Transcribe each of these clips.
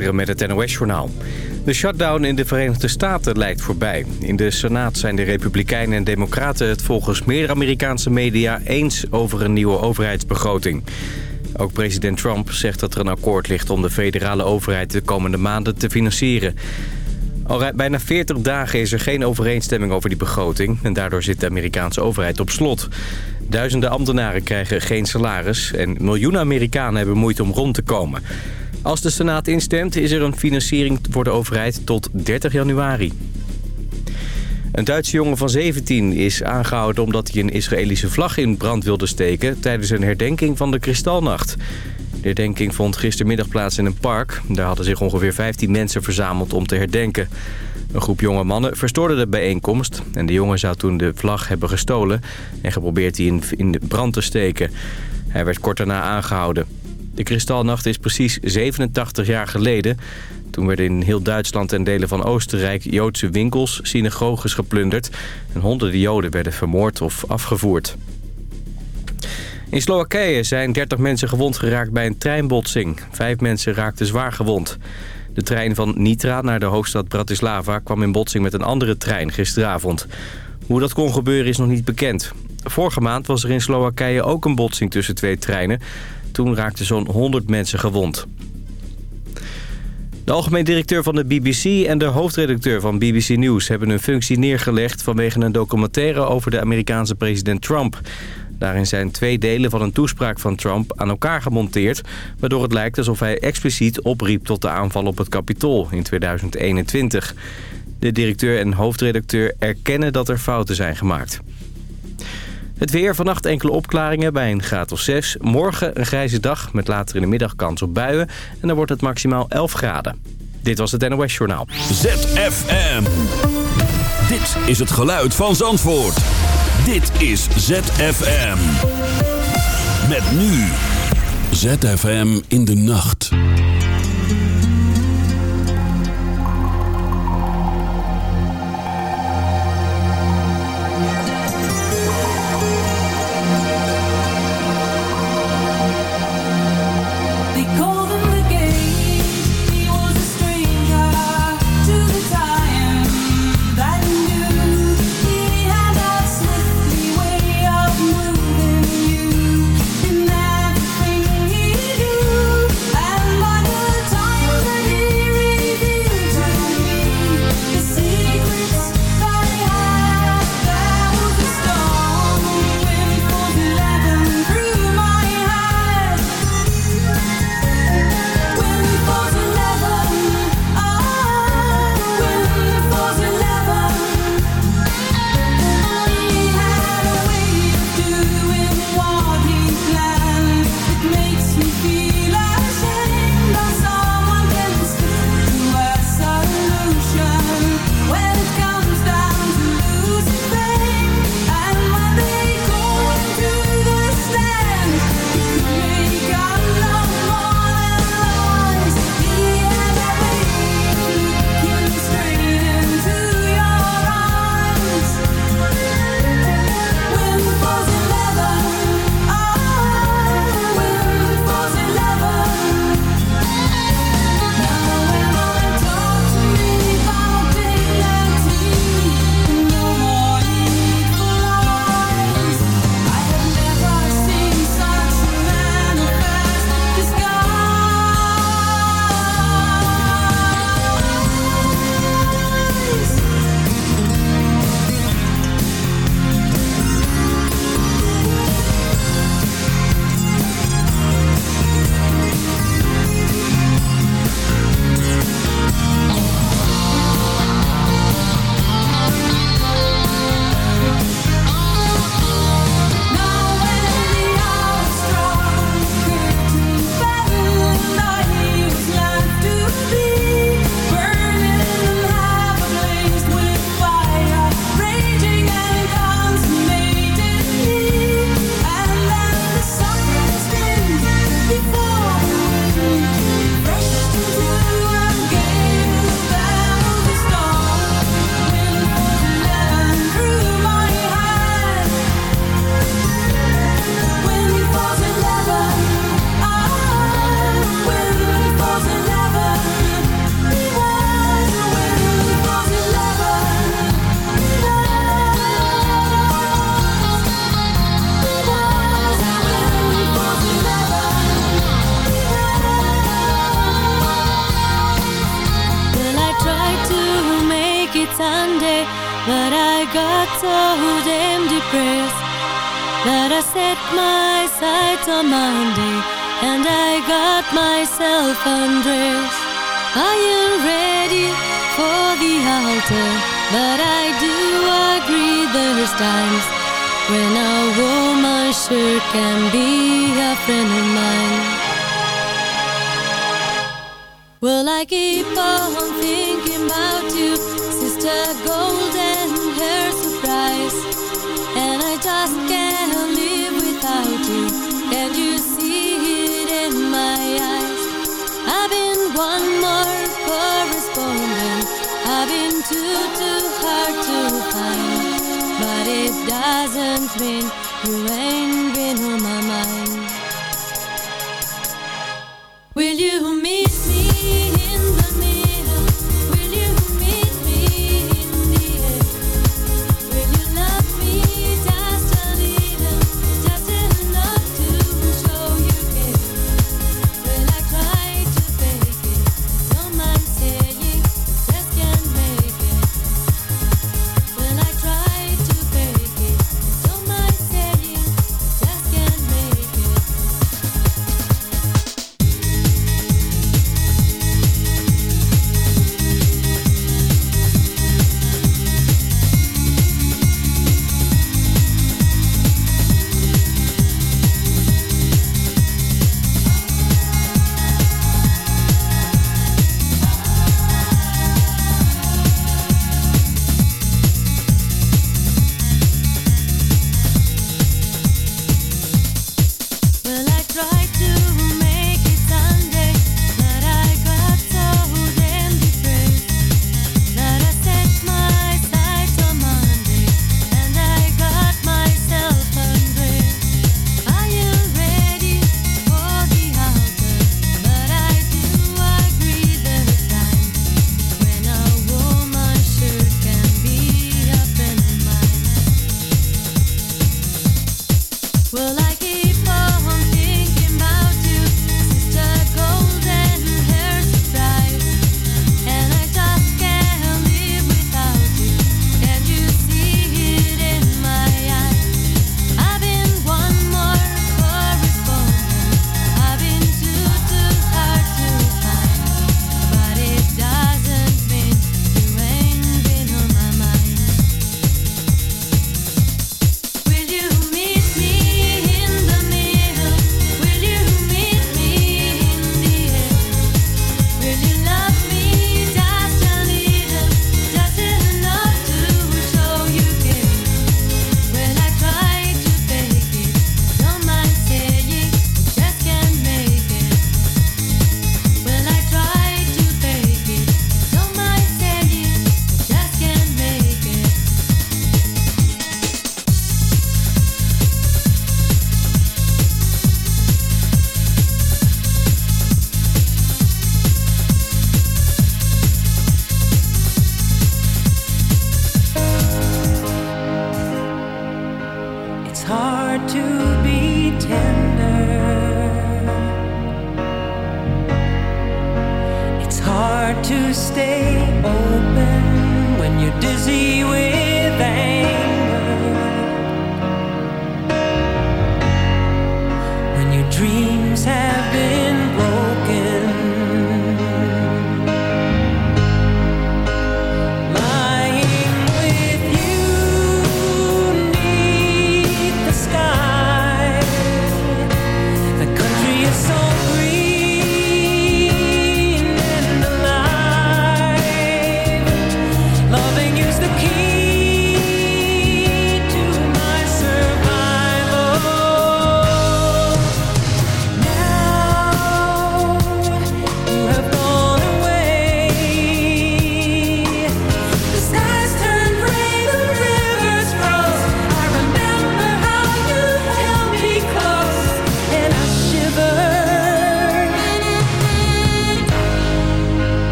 Met het NOS-journaal. De shutdown in de Verenigde Staten lijkt voorbij. In de Senaat zijn de Republikeinen en Democraten het volgens meer Amerikaanse media eens over een nieuwe overheidsbegroting. Ook president Trump zegt dat er een akkoord ligt om de federale overheid de komende maanden te financieren. Al bijna 40 dagen is er geen overeenstemming over die begroting... en daardoor zit de Amerikaanse overheid op slot. Duizenden ambtenaren krijgen geen salaris... en miljoenen Amerikanen hebben moeite om rond te komen. Als de Senaat instemt is er een financiering voor de overheid tot 30 januari. Een Duitse jongen van 17 is aangehouden omdat hij een Israëlische vlag in brand wilde steken... tijdens een herdenking van de Kristalnacht. De herdenking vond gistermiddag plaats in een park. Daar hadden zich ongeveer 15 mensen verzameld om te herdenken. Een groep jonge mannen verstoorde de bijeenkomst... en de jongen zou toen de vlag hebben gestolen... en geprobeerd die in, brand te steken. Hij werd kort daarna aangehouden. De Kristalnacht is precies 87 jaar geleden. Toen werden in heel Duitsland en delen van Oostenrijk Joodse winkels, synagoges geplunderd... en honderden Joden werden vermoord of afgevoerd. In Slowakije zijn 30 mensen gewond geraakt bij een treinbotsing. Vijf mensen raakten zwaar gewond. De trein van Nitra naar de hoofdstad Bratislava kwam in botsing met een andere trein gisteravond. Hoe dat kon gebeuren is nog niet bekend. Vorige maand was er in Slowakije ook een botsing tussen twee treinen. Toen raakten zo'n 100 mensen gewond. De algemeen directeur van de BBC en de hoofdredacteur van BBC News... hebben hun functie neergelegd vanwege een documentaire over de Amerikaanse president Trump. Daarin zijn twee delen van een toespraak van Trump aan elkaar gemonteerd... waardoor het lijkt alsof hij expliciet opriep tot de aanval op het Capitool in 2021. De directeur en hoofdredacteur erkennen dat er fouten zijn gemaakt. Het weer, vannacht enkele opklaringen bij een graad of 6. Morgen een grijze dag met later in de middag kans op buien. En dan wordt het maximaal 11 graden. Dit was het NOS Journaal. ZFM. Dit is het geluid van Zandvoort. Dit is ZFM. Met nu. ZFM in de nacht. a woman sure can be a friend of mine. Will I keep on thinking about you, sister gold doesn't mean you ain't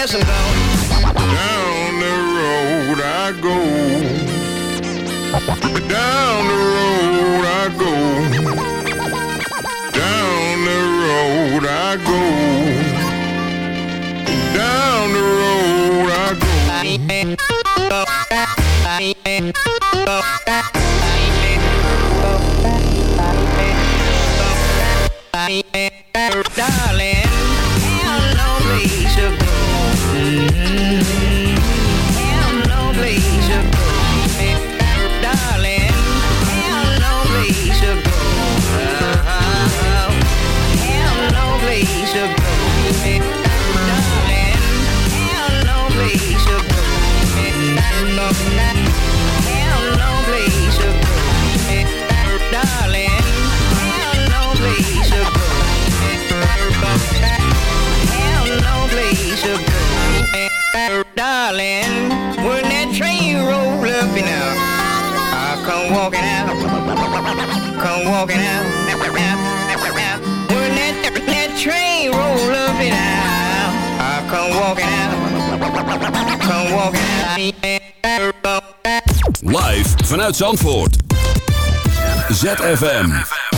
years ago. Down the road I go. Down the road I go. Down the road I go. Down the road I go. I come walking out. When that, that train roll up and out, I come walking out. Come walking out. Live vanuit Zandvoort. ZFM.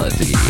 melody.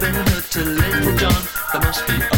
been hooked to Little John. There must be.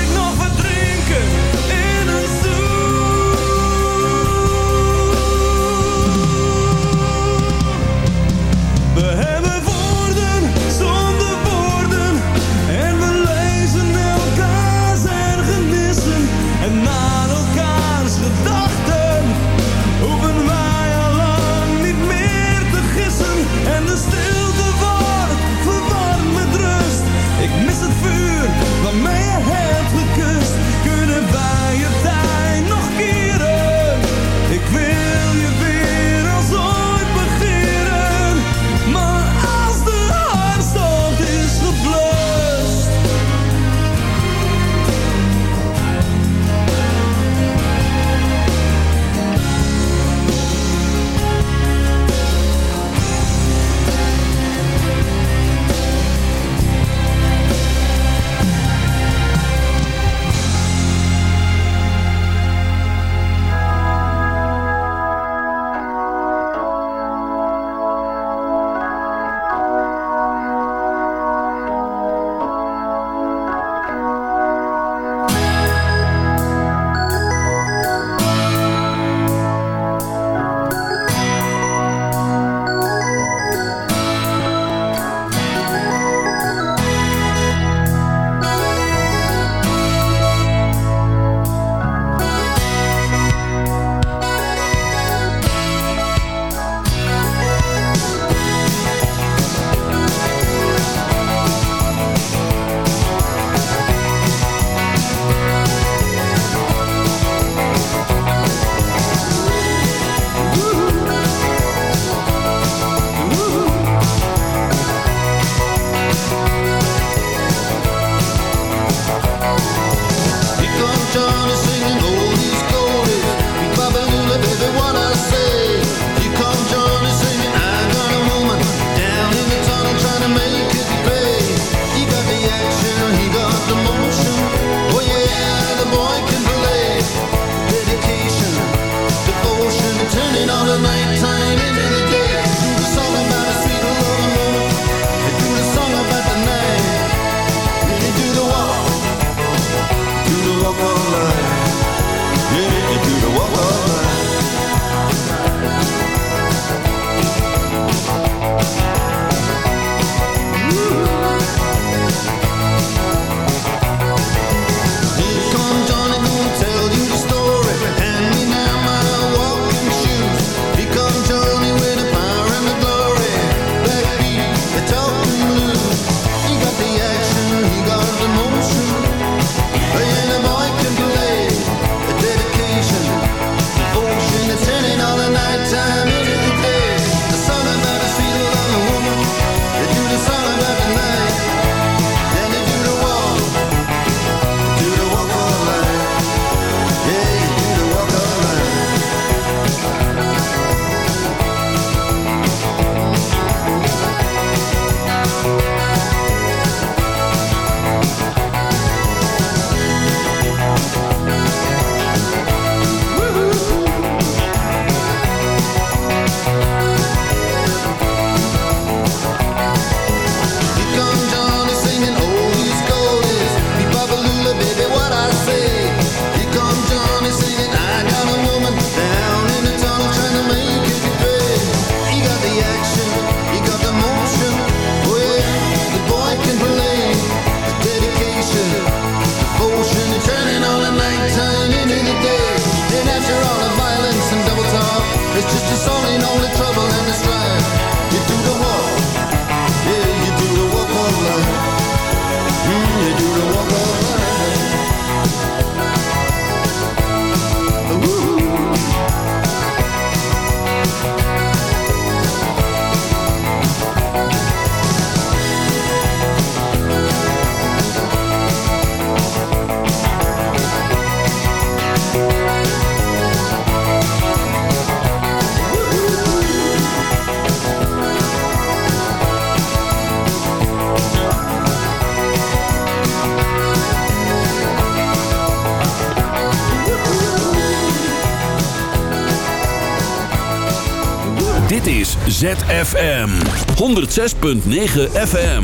ZFM 106.9 FM.